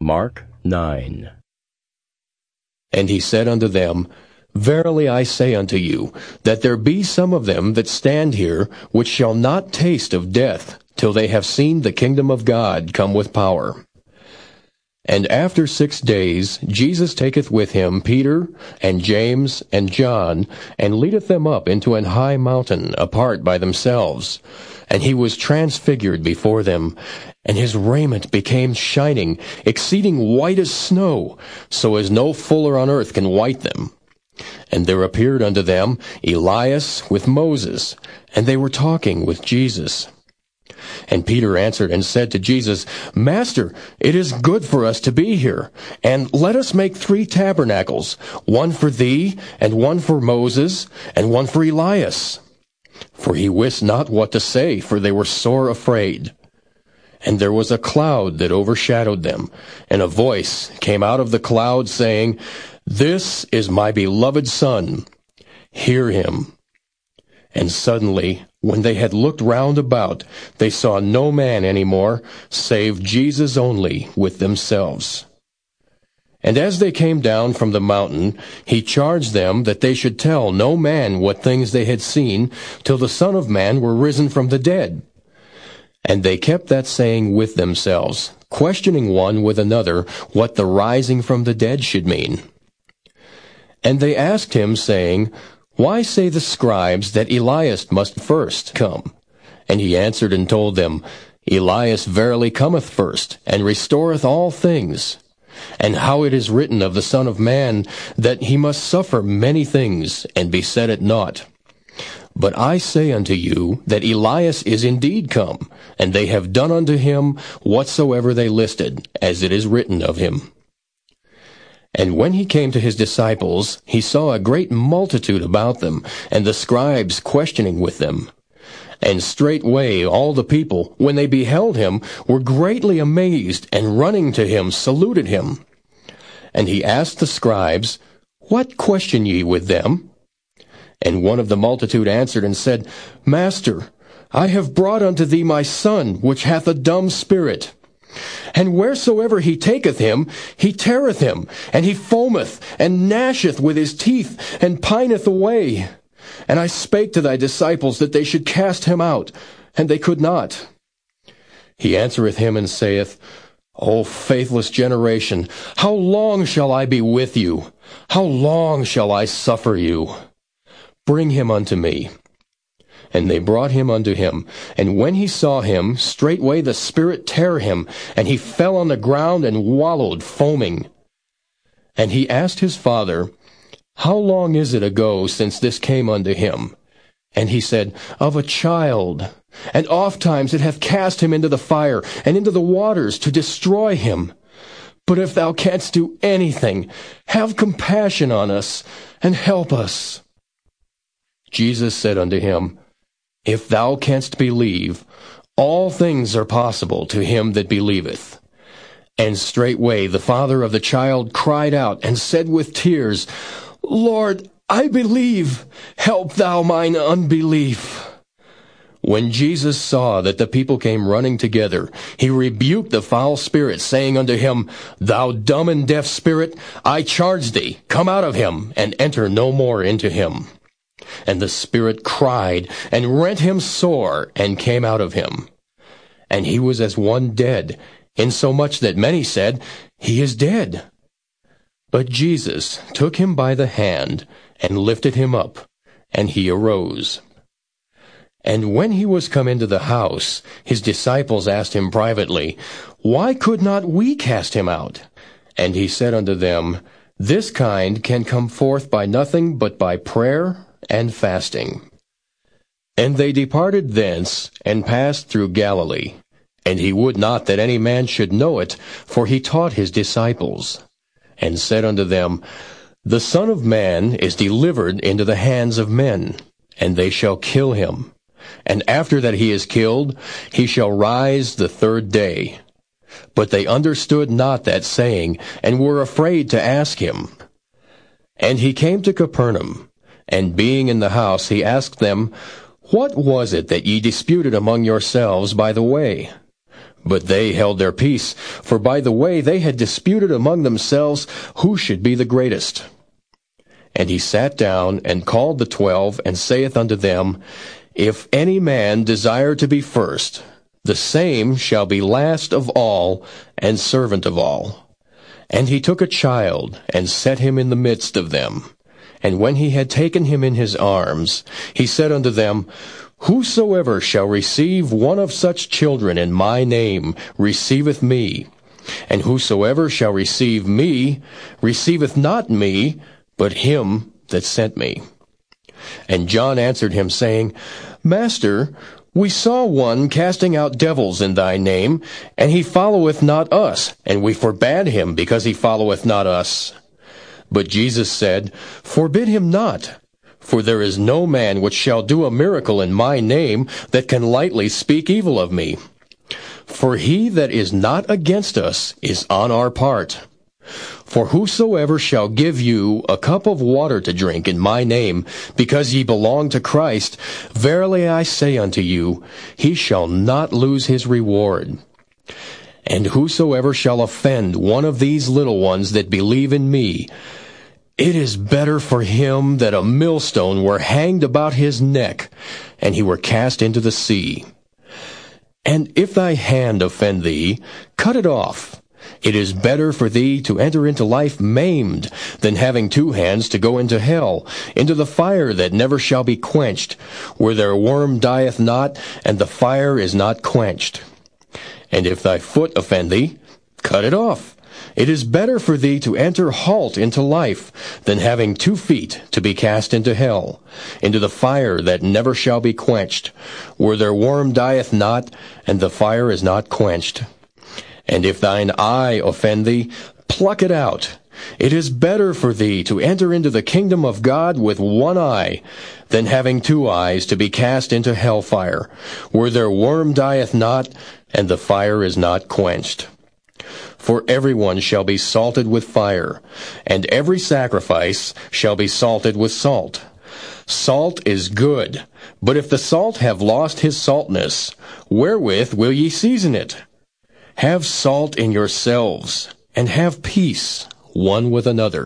Mark 9. And he said unto them, Verily I say unto you, that there be some of them that stand here, which shall not taste of death, till they have seen the kingdom of God come with power. And after six days Jesus taketh with him Peter, and James, and John, and leadeth them up into an high mountain, apart by themselves. And he was transfigured before them, and his raiment became shining, exceeding white as snow, so as no fuller on earth can white them. And there appeared unto them Elias with Moses, and they were talking with Jesus. And Peter answered and said to Jesus, Master, it is good for us to be here, and let us make three tabernacles, one for thee, and one for Moses, and one for Elias. For he wist not what to say, for they were sore afraid. And there was a cloud that overshadowed them, and a voice came out of the cloud saying, This is my beloved Son. Hear him. And suddenly, when they had looked round about, they saw no man any more, save Jesus only with themselves. And as they came down from the mountain, he charged them that they should tell no man what things they had seen, till the Son of Man were risen from the dead. And they kept that saying with themselves, questioning one with another what the rising from the dead should mean. And they asked him, saying, Why say the scribes that Elias must first come? And he answered and told them, Elias verily cometh first, and restoreth all things. And how it is written of the Son of Man, that he must suffer many things, and be set at naught. But I say unto you that Elias is indeed come, and they have done unto him whatsoever they listed, as it is written of him. And when he came to his disciples, he saw a great multitude about them, and the scribes questioning with them. And straightway all the people, when they beheld him, were greatly amazed, and running to him saluted him. And he asked the scribes, What question ye with them? And one of the multitude answered and said, Master, I have brought unto thee my son, which hath a dumb spirit. And wheresoever he taketh him, he teareth him, and he foameth, and gnasheth with his teeth, and pineth away. And I spake to thy disciples that they should cast him out, and they could not. He answereth him and saith, O faithless generation, how long shall I be with you? How long shall I suffer you? Bring him unto me. And they brought him unto him. And when he saw him, straightway the Spirit tare him, and he fell on the ground and wallowed, foaming. And he asked his father, How long is it ago since this came unto him? And he said, Of a child. And oft times it hath cast him into the fire, and into the waters, to destroy him. But if thou canst do anything, have compassion on us, and help us. Jesus said unto him, If thou canst believe, all things are possible to him that believeth. And straightway the father of the child cried out, and said with tears, Lord, I believe, help thou mine unbelief. When Jesus saw that the people came running together, he rebuked the foul spirit, saying unto him, Thou dumb and deaf spirit, I charge thee, come out of him, and enter no more into him. And the spirit cried, and rent him sore, and came out of him. And he was as one dead, insomuch that many said, He is dead. But Jesus took him by the hand, and lifted him up, and he arose. And when he was come into the house, his disciples asked him privately, Why could not we cast him out? And he said unto them, This kind can come forth by nothing but by prayer and fasting. And they departed thence, and passed through Galilee. And he would not that any man should know it, for he taught his disciples, and said unto them, The Son of Man is delivered into the hands of men, and they shall kill him. And after that he is killed, he shall rise the third day. But they understood not that saying, and were afraid to ask him. And he came to Capernaum. And being in the house, he asked them, What was it that ye disputed among yourselves by the way? But they held their peace, for by the way they had disputed among themselves who should be the greatest. And he sat down and called the twelve, and saith unto them, If any man desire to be first, the same shall be last of all, and servant of all. And he took a child, and set him in the midst of them. And when he had taken him in his arms, he said unto them, Whosoever shall receive one of such children in my name receiveth me. And whosoever shall receive me receiveth not me, but him that sent me. And John answered him, saying, Master, we saw one casting out devils in thy name, and he followeth not us, and we forbade him, because he followeth not us. But Jesus said, Forbid him not, for there is no man which shall do a miracle in my name that can lightly speak evil of me. For he that is not against us is on our part. For whosoever shall give you a cup of water to drink in my name, because ye belong to Christ, verily I say unto you, he shall not lose his reward. And whosoever shall offend one of these little ones that believe in me, it is better for him that a millstone were hanged about his neck, and he were cast into the sea. And if thy hand offend thee, cut it off. It is better for thee to enter into life maimed than having two hands to go into hell, into the fire that never shall be quenched, where their worm dieth not, and the fire is not quenched. And if thy foot offend thee, cut it off. It is better for thee to enter halt into life than having two feet to be cast into hell, into the fire that never shall be quenched, where their worm dieth not, and the fire is not quenched. And if thine eye offend thee, pluck it out. It is better for thee to enter into the kingdom of God with one eye, than having two eyes to be cast into hell fire, where their worm dieth not, and the fire is not quenched. For everyone shall be salted with fire, and every sacrifice shall be salted with salt. Salt is good, but if the salt have lost his saltness, wherewith will ye season it? Have salt in yourselves, and have peace one with another.